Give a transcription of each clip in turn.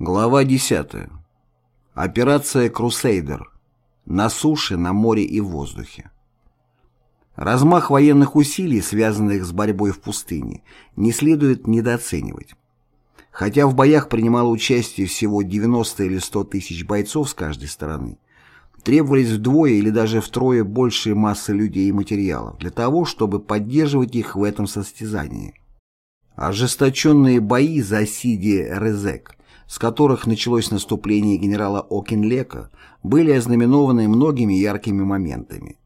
Глава 10. Операция «Крусейдер». На суше, на море и в воздухе. Размах военных усилий, связанных с борьбой в пустыне, не следует недооценивать. Хотя в боях принимало участие всего 90 или 100 тысяч бойцов с каждой стороны, требовались вдвое или даже втрое большие массы людей и материалов для того, чтобы поддерживать их в этом состязании. Ожесточенные бои за Сиди Резек с которых началось наступление генерала Окинлека, были ознаменованы многими яркими моментами.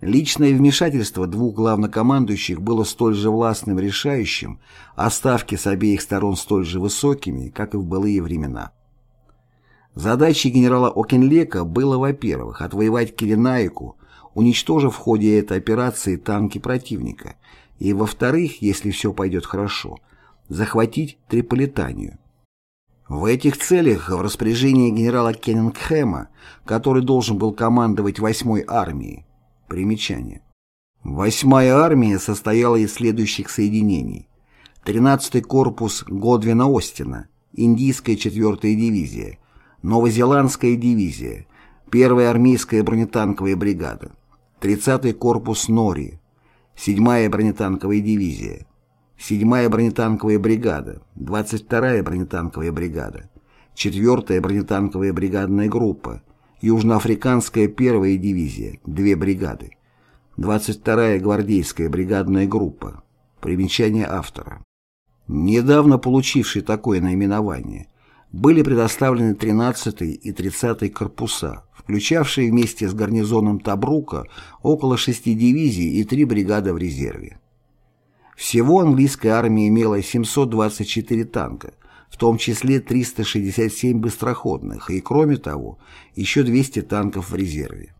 Личное вмешательство двух главнокомандующих было столь же властным решающим, а ставки с обеих сторон столь же высокими, как и в былые времена. Задачей генерала Окинлека было, во-первых, отвоевать Киренайку, уничтожив в ходе этой операции танки противника, и, во-вторых, если все пойдет хорошо, захватить Триполитанию. В этих целях в распоряжении генерала Кеннингхэма, который должен был командовать 8-й армией, примечание. 8-я армия состояла из следующих соединений. 13-й корпус Годвина Остина, Индийская 4-я дивизия, Новозеландская дивизия, 1-я армейская бронетанковая бригада, 30-й корпус Нори, 7-я бронетанковая дивизия, 7-я бронетанковая бригада, 22-я бронетанковая бригада, 4-я бронетанковая бригадная группа, Южноафриканская первая дивизия, две бригады, 22-я гвардейская бригадная группа. Примечание автора. Недавно получившие такое наименование, были предоставлены 13-й и 30-й корпуса, включавшие вместе с гарнизоном Табрука около шести дивизий и три бригады в резерве. Всего английская армия имела 724 танка, в том числе 367 быстроходных и, кроме того, еще 200 танков в резерве.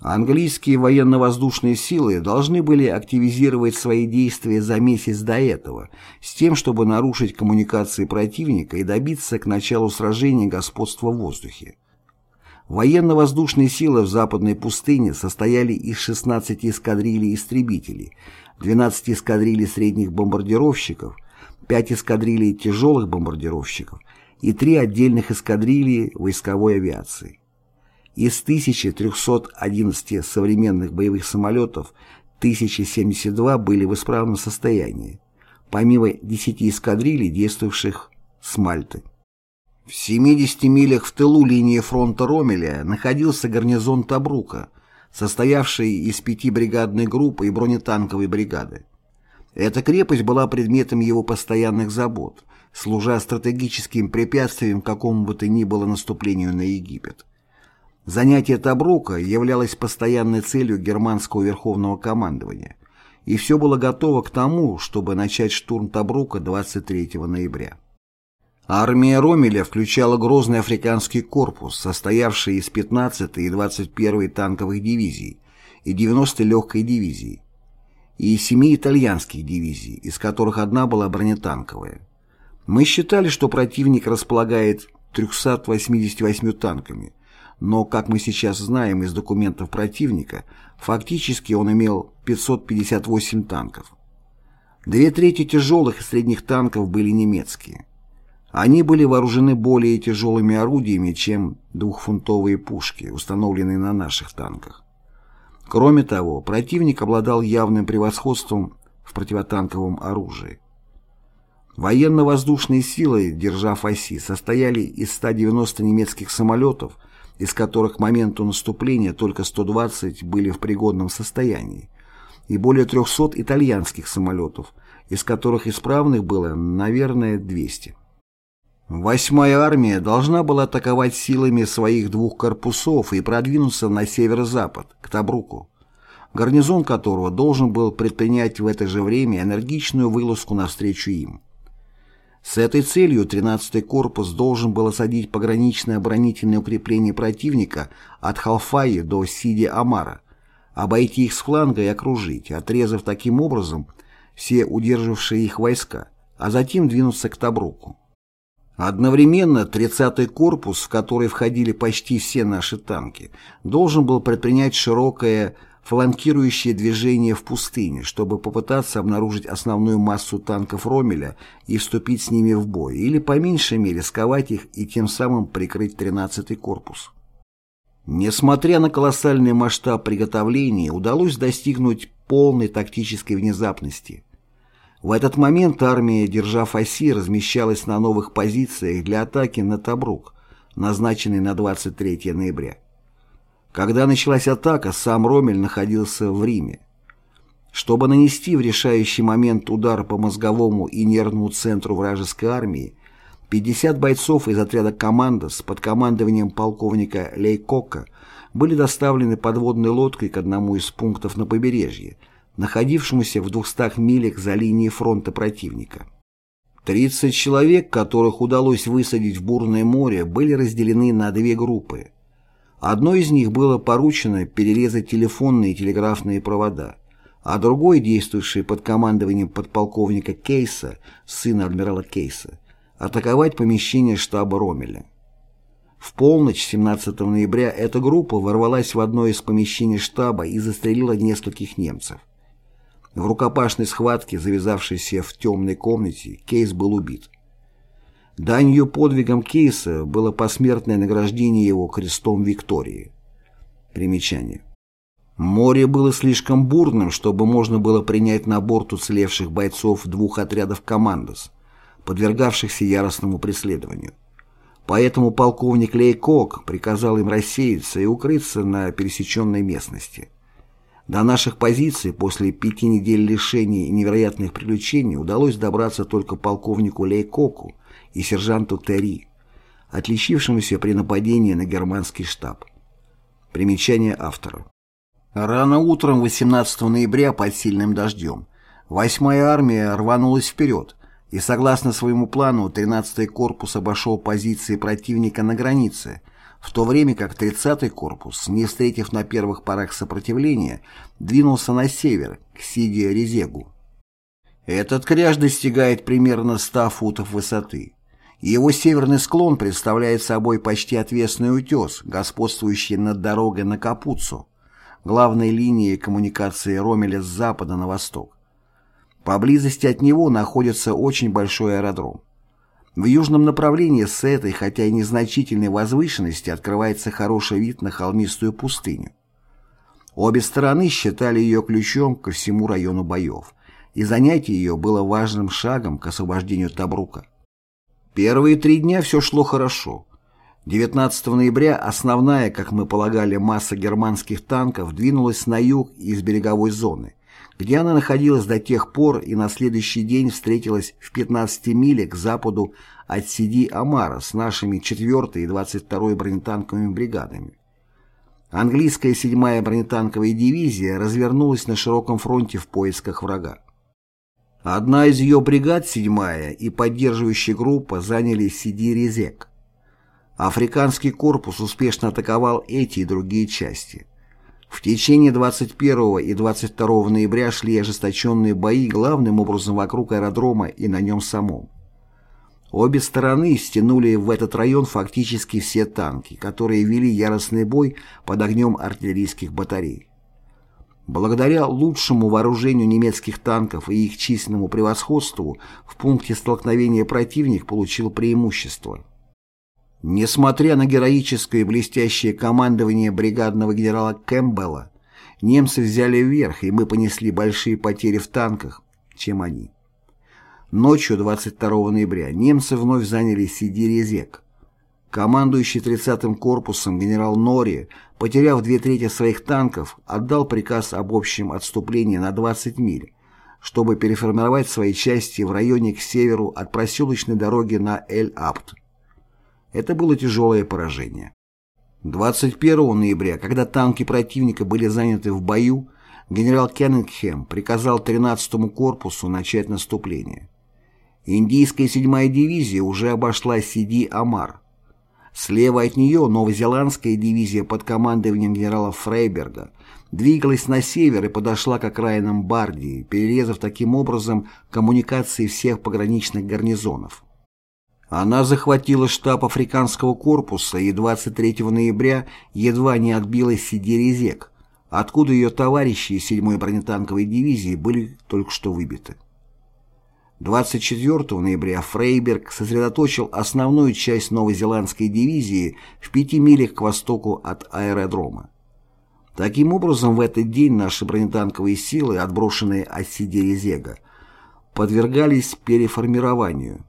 Английские военно-воздушные силы должны были активизировать свои действия за месяц до этого, с тем, чтобы нарушить коммуникации противника и добиться к началу сражения господства в воздухе. Военно-воздушные силы в западной пустыне состояли из 16 эскадрилей истребителей, 12 эскадрилей средних бомбардировщиков, 5 эскадрилей тяжелых бомбардировщиков и 3 отдельных эскадрильи войсковой авиации. Из 1311 современных боевых самолетов 1072 были в исправном состоянии, помимо 10 эскадрилей, действовавших с Мальты. В 70 милях в тылу линии фронта Ромеля находился гарнизон Табрука – состоявшей из пяти бригадной группы и бронетанковой бригады. Эта крепость была предметом его постоянных забот, служа стратегическим препятствием какому бы то ни было наступлению на Египет. Занятие Табрука являлось постоянной целью германского верховного командования, и все было готово к тому, чтобы начать штурм Табрука 23 ноября. Армия Ромеля включала Грозный африканский корпус, состоявший из 15-й и 21-й танковых дивизий и 90-й легкой дивизии, и семи итальянских дивизий, из которых одна была бронетанковая. Мы считали, что противник располагает 388 танками, но, как мы сейчас знаем из документов противника, фактически он имел 558 танков. Две трети тяжелых и средних танков были немецкие. Они были вооружены более тяжелыми орудиями, чем двухфунтовые пушки, установленные на наших танках. Кроме того, противник обладал явным превосходством в противотанковом оружии. Военно-воздушные силы, держав оси, состояли из 190 немецких самолетов, из которых к моменту наступления только 120 были в пригодном состоянии, и более 300 итальянских самолетов, из которых исправных было, наверное, 200. Восьмая армия должна была атаковать силами своих двух корпусов и продвинуться на северо-запад, к Табруку, гарнизон которого должен был предпринять в это же время энергичную вылазку навстречу им. С этой целью 13-й корпус должен был осадить пограничное оборонительное укрепление противника от Халфаи до Сиди-Амара, обойти их с фланга и окружить, отрезав таким образом все удерживавшие их войска, а затем двинуться к Табруку. Одновременно 30-й корпус, в который входили почти все наши танки, должен был предпринять широкое фланкирующие движение в пустыне, чтобы попытаться обнаружить основную массу танков Ромеля и вступить с ними в бой, или по меньшей мере сковать их и тем самым прикрыть 13-й корпус. Несмотря на колоссальный масштаб приготовлений, удалось достигнуть полной тактической внезапности. В этот момент армия, держа оси, размещалась на новых позициях для атаки на Табрук, назначенной на 23 ноября. Когда началась атака, сам Ромель находился в Риме. Чтобы нанести в решающий момент удар по мозговому и нервному центру вражеской армии, 50 бойцов из отряда «Командос» под командованием полковника Лейкока были доставлены подводной лодкой к одному из пунктов на побережье, находившемуся в 200 милях за линией фронта противника. 30 человек, которых удалось высадить в бурное море, были разделены на две группы. Одной из них было поручено перерезать телефонные и телеграфные провода, а другой, действовавший под командованием подполковника Кейса, сына адмирала Кейса, атаковать помещение штаба Ромеля. В полночь 17 ноября эта группа ворвалась в одно из помещений штаба и застрелила нескольких немцев. В рукопашной схватке, завязавшейся в темной комнате, Кейс был убит. Данью подвигам Кейса было посмертное награждение его крестом Виктории. Примечание. Море было слишком бурным, чтобы можно было принять на борт уцелевших бойцов двух отрядов «Командос», подвергавшихся яростному преследованию. Поэтому полковник Лейкок приказал им рассеяться и укрыться на пересеченной местности. До наших позиций после пяти недель лишений и невероятных приключений удалось добраться только полковнику Лейкоку, и сержанту Терри, отличившемуся при нападении на германский штаб. Примечание автора. Рано утром 18 ноября под сильным дождем 8-я армия рванулась вперед, и согласно своему плану 13-й корпус обошел позиции противника на границе, в то время как 30-й корпус, не встретив на первых порах сопротивления, двинулся на север, к Сиди-Резегу. Этот кряж достигает примерно 100 футов высоты. Его северный склон представляет собой почти отвесный утес, господствующий над дорогой на Капуцу, главной линией коммуникации Ромеля с запада на восток. Поблизости от него находится очень большой аэродром. В южном направлении с этой, хотя и незначительной возвышенности, открывается хороший вид на холмистую пустыню. Обе стороны считали ее ключом ко всему району боев, и занятие ее было важным шагом к освобождению Табрука. Первые три дня все шло хорошо. 19 ноября основная, как мы полагали, масса германских танков двинулась на юг из береговой зоны, где она находилась до тех пор и на следующий день встретилась в 15 милях к западу от Сиди-Амара с нашими 4 и 22 бронетанковыми бригадами. Английская 7-я бронетанковая дивизия развернулась на широком фронте в поисках врага. Одна из ее бригад, седьмая, и поддерживающая группа заняли Сиди-Резек. Африканский корпус успешно атаковал эти и другие части. В течение 21 и 22 ноября шли ожесточенные бои главным образом вокруг аэродрома и на нем самом. Обе стороны стянули в этот район фактически все танки, которые вели яростный бой под огнем артиллерийских батарей. Благодаря лучшему вооружению немецких танков и их численному превосходству в пункте столкновения противник получил преимущество. Несмотря на героическое и блестящее командование бригадного генерала Кэмпбелла, немцы взяли вверх, и мы понесли большие потери в танках, чем они. Ночью 22 ноября немцы вновь заняли Сиди-Резек. Командующий 30-м корпусом генерал Нори, потеряв две трети своих танков, отдал приказ об общем отступлении на 20 миль, чтобы переформировать свои части в районе к северу от проселочной дороги на Эль-Апт. Это было тяжелое поражение. 21 ноября, когда танки противника были заняты в бою, генерал Кеннингхэм приказал 13-му корпусу начать наступление. Индийская 7-я дивизия уже обошла Сиди-Амар, Слева от нее новозеландская дивизия под командованием генерала Фрейберга двигалась на север и подошла к окраинам Бардии, перерезав таким образом коммуникации всех пограничных гарнизонов. Она захватила штаб африканского корпуса и 23 ноября едва не отбила Сидерезек, откуда ее товарищи из 7-й бронетанковой дивизии были только что выбиты. 24 ноября Фрейберг сосредоточил основную часть новозеландской дивизии в пяти милях к востоку от аэродрома. Таким образом, в этот день наши бронетанковые силы, отброшенные от Сидерезега, подвергались переформированию.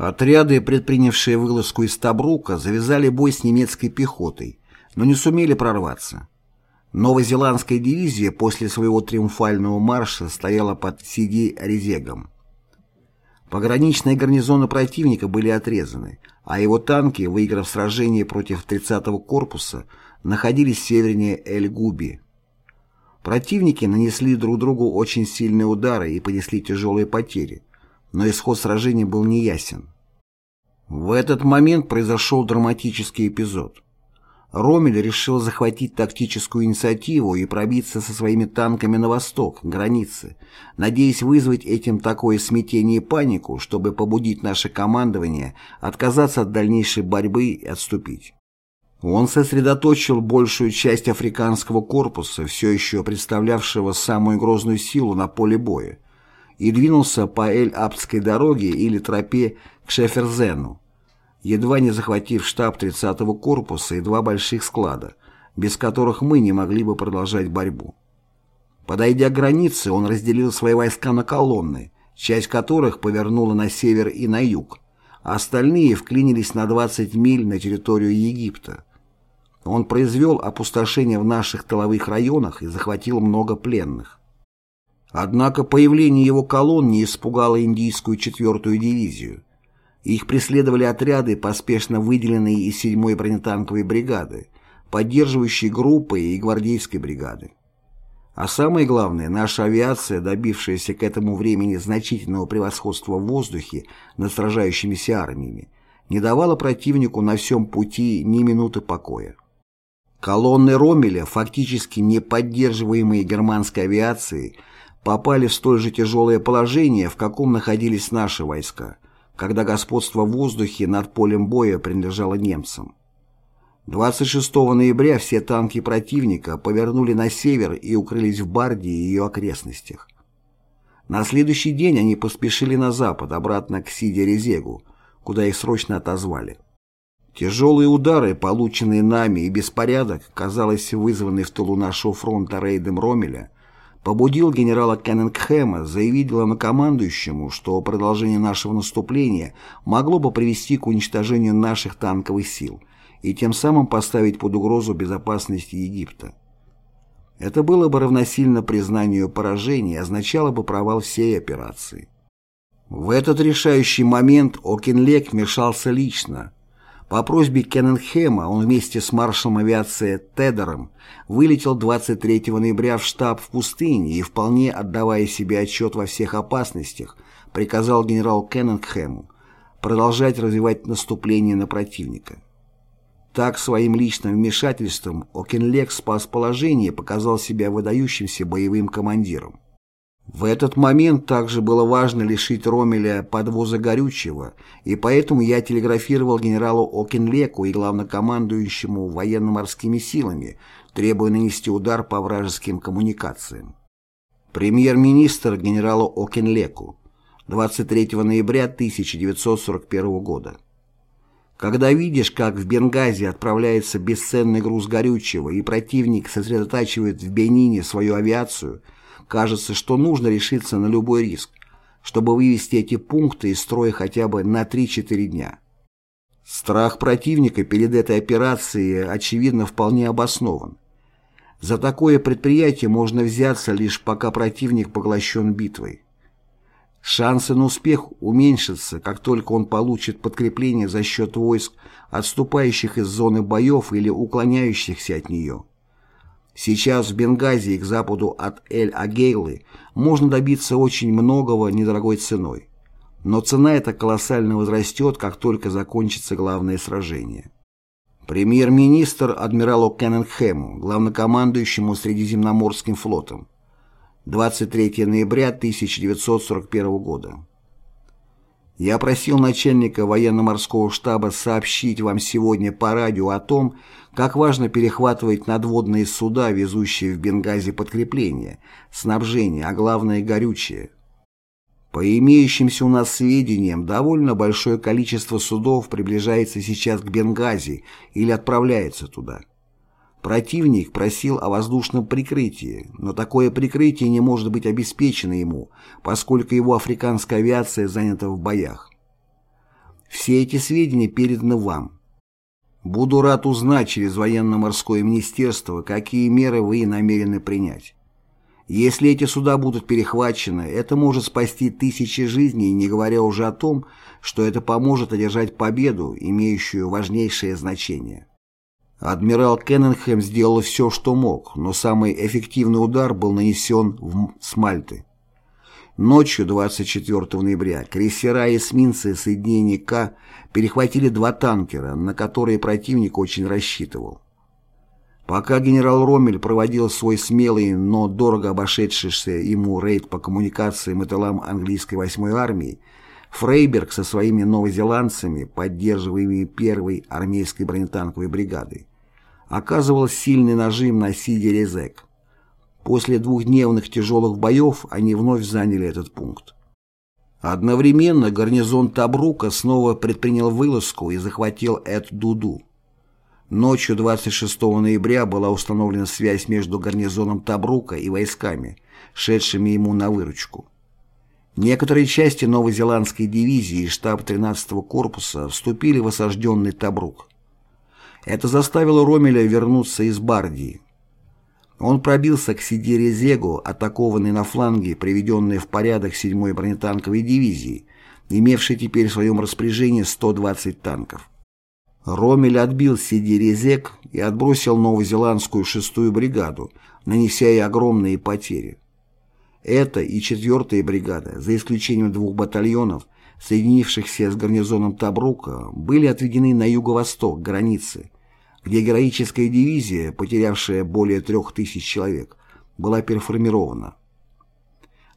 Отряды, предпринявшие вылазку из Табрука, завязали бой с немецкой пехотой, но не сумели прорваться. Новозеландская дивизия после своего триумфального марша стояла под Сиди-Резегом. Пограничные гарнизоны противника были отрезаны, а его танки, выиграв сражение против 30-го корпуса, находились севернее Эль-Губи. Противники нанесли друг другу очень сильные удары и понесли тяжелые потери, но исход сражения был неясен. В этот момент произошел драматический эпизод. Ромель решил захватить тактическую инициативу и пробиться со своими танками на восток, границы, надеясь вызвать этим такое смятение и панику, чтобы побудить наше командование отказаться от дальнейшей борьбы и отступить. Он сосредоточил большую часть африканского корпуса, все еще представлявшего самую грозную силу на поле боя, и двинулся по Эль-Аптской дороге или тропе к Шеферзену, едва не захватив штаб 30-го корпуса и два больших склада, без которых мы не могли бы продолжать борьбу. Подойдя к границе, он разделил свои войска на колонны, часть которых повернула на север и на юг, а остальные вклинились на 20 миль на территорию Египта, он произвел опустошение в наших тыловых районах и захватил много пленных. Однако появление его колонн не испугало индийскую четвертую дивизию. Их преследовали отряды, поспешно выделенные из 7-й бронетанковой бригады, поддерживающей группы и гвардейской бригады. А самое главное, наша авиация, добившаяся к этому времени значительного превосходства в воздухе над сражающимися армиями, не давала противнику на всем пути ни минуты покоя. Колонны Ромеля, фактически не поддерживаемые германской авиацией, попали в столь же тяжелое положение, в каком находились наши войска, когда господство в воздухе над полем боя принадлежало немцам. 26 ноября все танки противника повернули на север и укрылись в Барде и ее окрестностях. На следующий день они поспешили на запад, обратно к Сиде-Резегу, куда их срочно отозвали. Тяжелые удары, полученные нами, и беспорядок, казалось, вызванный в тылу нашего фронта рейдом Ромеля, побудил генерала Кеннингхэма заявить главнокомандующему, что продолжение нашего наступления могло бы привести к уничтожению наших танковых сил и тем самым поставить под угрозу безопасность Египта. Это было бы равносильно признанию поражения и означало бы провал всей операции. В этот решающий момент Окинлек вмешался лично, по просьбе Кенненхема он вместе с маршалом авиации Тедером вылетел 23 ноября в штаб в пустыне и, вполне отдавая себе отчет во всех опасностях, приказал генералу Кенненхему продолжать развивать наступление на противника. Так своим личным вмешательством Окенлек спас положение и показал себя выдающимся боевым командиром. В этот момент также было важно лишить Ромеля подвоза горючего, и поэтому я телеграфировал генералу Окинлеку и главнокомандующему военно-морскими силами, требуя нанести удар по вражеским коммуникациям. Премьер-министр генералу Окинлеку 23 ноября 1941 года. Когда видишь, как в Бенгази отправляется бесценный груз горючего и противник сосредотачивает в Бенине свою авиацию – Кажется, что нужно решиться на любой риск, чтобы вывести эти пункты из строя хотя бы на 3-4 дня. Страх противника перед этой операцией, очевидно, вполне обоснован. За такое предприятие можно взяться лишь пока противник поглощен битвой. Шансы на успех уменьшатся, как только он получит подкрепление за счет войск, отступающих из зоны боев или уклоняющихся от нее. Сейчас в Бенгази к западу от Эль-Агейлы можно добиться очень многого недорогой ценой. Но цена эта колоссально возрастет, как только закончится главное сражение. Премьер-министр адмиралу Кеннингхэму, главнокомандующему Средиземноморским флотом. 23 ноября 1941 года. Я просил начальника военно-морского штаба сообщить вам сегодня по радио о том, как важно перехватывать надводные суда, везущие в Бенгази подкрепление, снабжение, а главное горючее. По имеющимся у нас сведениям, довольно большое количество судов приближается сейчас к Бенгази или отправляется туда. Противник просил о воздушном прикрытии, но такое прикрытие не может быть обеспечено ему, поскольку его африканская авиация занята в боях. Все эти сведения переданы вам. Буду рад узнать через военно-морское министерство, какие меры вы намерены принять. Если эти суда будут перехвачены, это может спасти тысячи жизней, не говоря уже о том, что это поможет одержать победу, имеющую важнейшее значение. Адмирал Кенненхэм сделал все, что мог, но самый эффективный удар был нанесен в Смальты. Ночью 24 ноября крейсера и эсминцы соединения К перехватили два танкера, на которые противник очень рассчитывал. Пока генерал Роммель проводил свой смелый, но дорого обошедшийся ему рейд по коммуникациям и тылам английской 8-й армии, Фрейберг со своими новозеландцами, поддерживаемыми первой армейской бронетанковой бригадой, оказывал сильный нажим на Сиди-Резек. После двухдневных тяжелых боев они вновь заняли этот пункт. Одновременно гарнизон Табрука снова предпринял вылазку и захватил Эд-Дуду. Ночью 26 ноября была установлена связь между гарнизоном Табрука и войсками, шедшими ему на выручку. Некоторые части новозеландской дивизии и штаб 13-го корпуса вступили в осажденный Табрук. Это заставило Ромеля вернуться из Бардии. Он пробился к Сидире-Зегу, атакованный на фланге, приведенный в порядок 7-й бронетанковой дивизии, имевшей теперь в своем распоряжении 120 танков. Ромель отбил Сидире-Зег и отбросил новозеландскую 6-ю бригаду, нанеся ей огромные потери. Это и 4-я бригада, за исключением двух батальонов, соединившихся с гарнизоном Табрука, были отведены на юго-восток границы, где героическая дивизия, потерявшая более трех тысяч человек, была переформирована.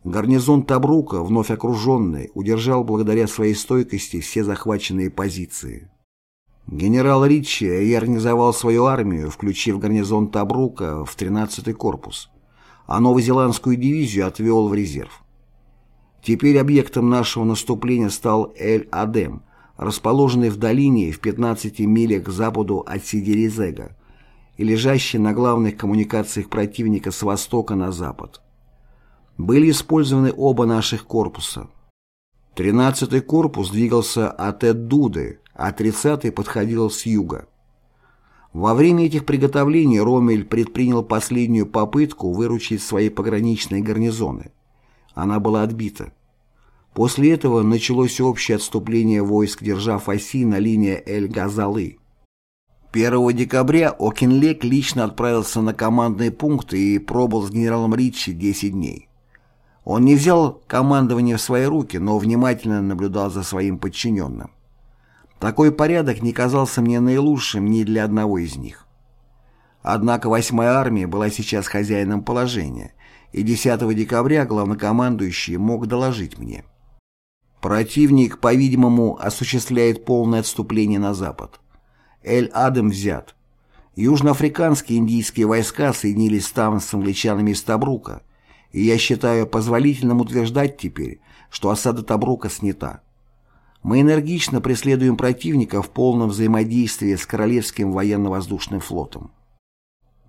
Гарнизон Табрука, вновь окруженный, удержал благодаря своей стойкости все захваченные позиции. Генерал Ричи реорганизовал свою армию, включив гарнизон Табрука в 13-й корпус, а новозеландскую дивизию отвел в резерв. Теперь объектом нашего наступления стал Эль-Адем, расположенный в долине в 15 милях к западу от Сидеризега и лежащий на главных коммуникациях противника с востока на запад. Были использованы оба наших корпуса. 13-й корпус двигался от Эддуды, а 30-й подходил с юга. Во время этих приготовлений Ромель предпринял последнюю попытку выручить свои пограничные гарнизоны – она была отбита. После этого началось общее отступление войск, держав оси на линии Эль-Газалы. 1 декабря Окинлек лично отправился на командный пункт и пробыл с генералом Ричи 10 дней. Он не взял командование в свои руки, но внимательно наблюдал за своим подчиненным. Такой порядок не казался мне наилучшим ни для одного из них. Однако 8-я армия была сейчас хозяином положения, и 10 декабря главнокомандующий мог доложить мне. Противник, по-видимому, осуществляет полное отступление на запад. Эль-Адем взят. Южноафриканские индийские войска соединились там с англичанами из Табрука, и я считаю позволительным утверждать теперь, что осада Табрука снята. Мы энергично преследуем противника в полном взаимодействии с Королевским военно-воздушным флотом.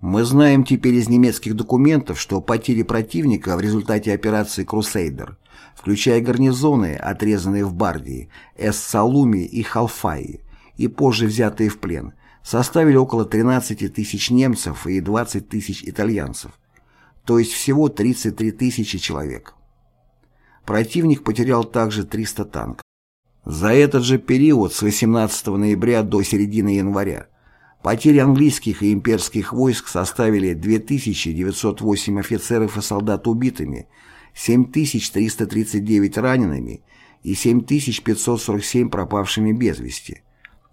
Мы знаем теперь из немецких документов, что потери противника в результате операции «Крусейдер», включая гарнизоны, отрезанные в Бардии, Эс-Салуми и Халфаи, и позже взятые в плен, составили около 13 тысяч немцев и 20 тысяч итальянцев, то есть всего 33 тысячи человек. Противник потерял также 300 танков. За этот же период с 18 ноября до середины января Потери английских и имперских войск составили 2908 офицеров и солдат убитыми, 7339 ранеными и 7547 пропавшими без вести.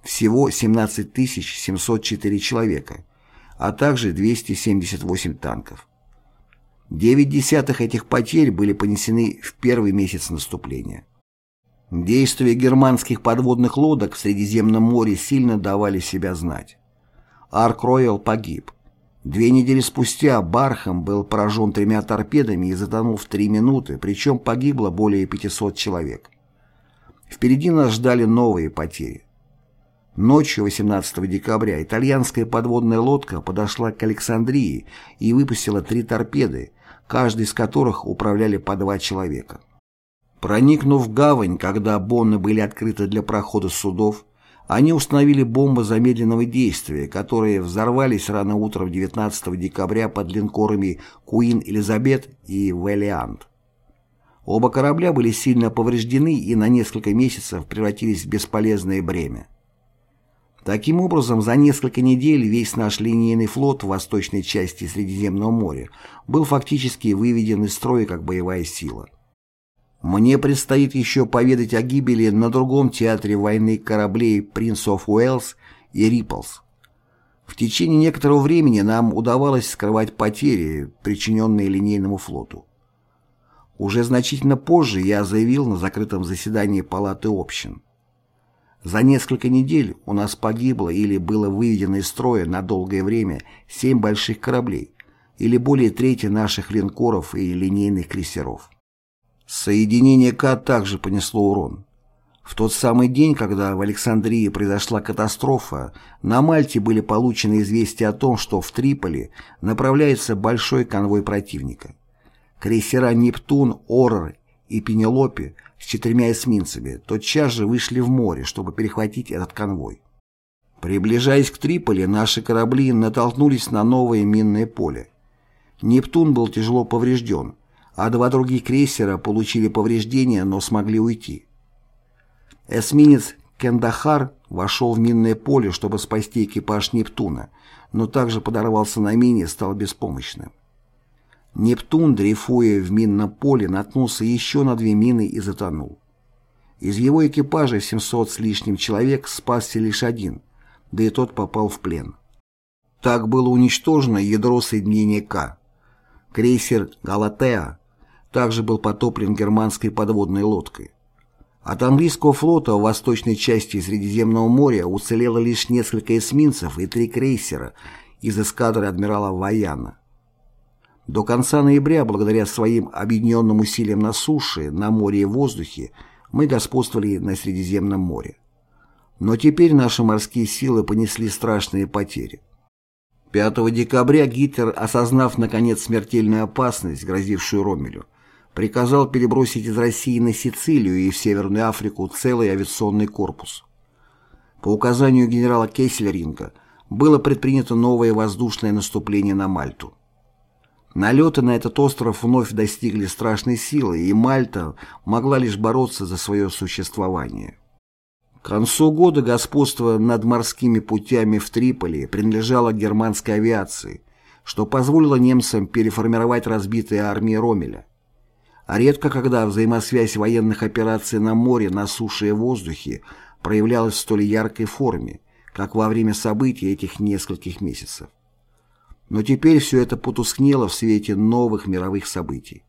Всего 17704 человека, а также 278 танков. Девять десятых этих потерь были понесены в первый месяц наступления. Действия германских подводных лодок в Средиземном море сильно давали себя знать. Арк-Роял погиб. Две недели спустя Бархам был поражен тремя торпедами и затонул в три минуты, причем погибло более 500 человек. Впереди нас ждали новые потери. Ночью 18 декабря итальянская подводная лодка подошла к Александрии и выпустила три торпеды, каждый из которых управляли по два человека. Проникнув в гавань, когда бонны были открыты для прохода судов, они установили бомбы замедленного действия, которые взорвались рано утром 19 декабря под линкорами «Куин Элизабет» и «Вэлиант». Оба корабля были сильно повреждены и на несколько месяцев превратились в бесполезное бремя. Таким образом, за несколько недель весь наш линейный флот в восточной части Средиземного моря был фактически выведен из строя как боевая сила. Мне предстоит еще поведать о гибели на другом театре войны кораблей Prince of Wales и Риплс. В течение некоторого времени нам удавалось скрывать потери, причиненные линейному флоту. Уже значительно позже я заявил на закрытом заседании Палаты общин. За несколько недель у нас погибло или было выведено из строя на долгое время семь больших кораблей или более трети наших линкоров и линейных крейсеров. Соединение К также понесло урон. В тот самый день, когда в Александрии произошла катастрофа, на Мальте были получены известия о том, что в Триполи направляется большой конвой противника. Крейсера «Нептун», «Орр» и «Пенелопе» с четырьмя эсминцами тотчас же вышли в море, чтобы перехватить этот конвой. Приближаясь к Триполи, наши корабли натолкнулись на новое минное поле. «Нептун» был тяжело поврежден, а два других крейсера получили повреждения, но смогли уйти. Эсминец Кендахар вошел в минное поле, чтобы спасти экипаж Нептуна, но также подорвался на мине и стал беспомощным. Нептун, дрейфуя в минном поле, наткнулся еще на две мины и затонул. Из его экипажа 700 с лишним человек спасся лишь один, да и тот попал в плен. Так было уничтожено ядро соединения К. Крейсер «Галатеа» также был потоплен германской подводной лодкой. От английского флота в восточной части Средиземного моря уцелело лишь несколько эсминцев и три крейсера из эскадры адмирала Ваяна. До конца ноября, благодаря своим объединенным усилиям на суше, на море и воздухе, мы господствовали на Средиземном море. Но теперь наши морские силы понесли страшные потери. 5 декабря Гитлер, осознав наконец смертельную опасность, грозившую Роммелю, приказал перебросить из России на Сицилию и в Северную Африку целый авиационный корпус. По указанию генерала Кессельринга было предпринято новое воздушное наступление на Мальту. Налеты на этот остров вновь достигли страшной силы, и Мальта могла лишь бороться за свое существование. К концу года господство над морскими путями в Триполи принадлежало германской авиации, что позволило немцам переформировать разбитые армии Ромеля. А редко когда взаимосвязь военных операций на море, на суше и воздухе проявлялась в столь яркой форме, как во время событий этих нескольких месяцев. Но теперь все это потускнело в свете новых мировых событий.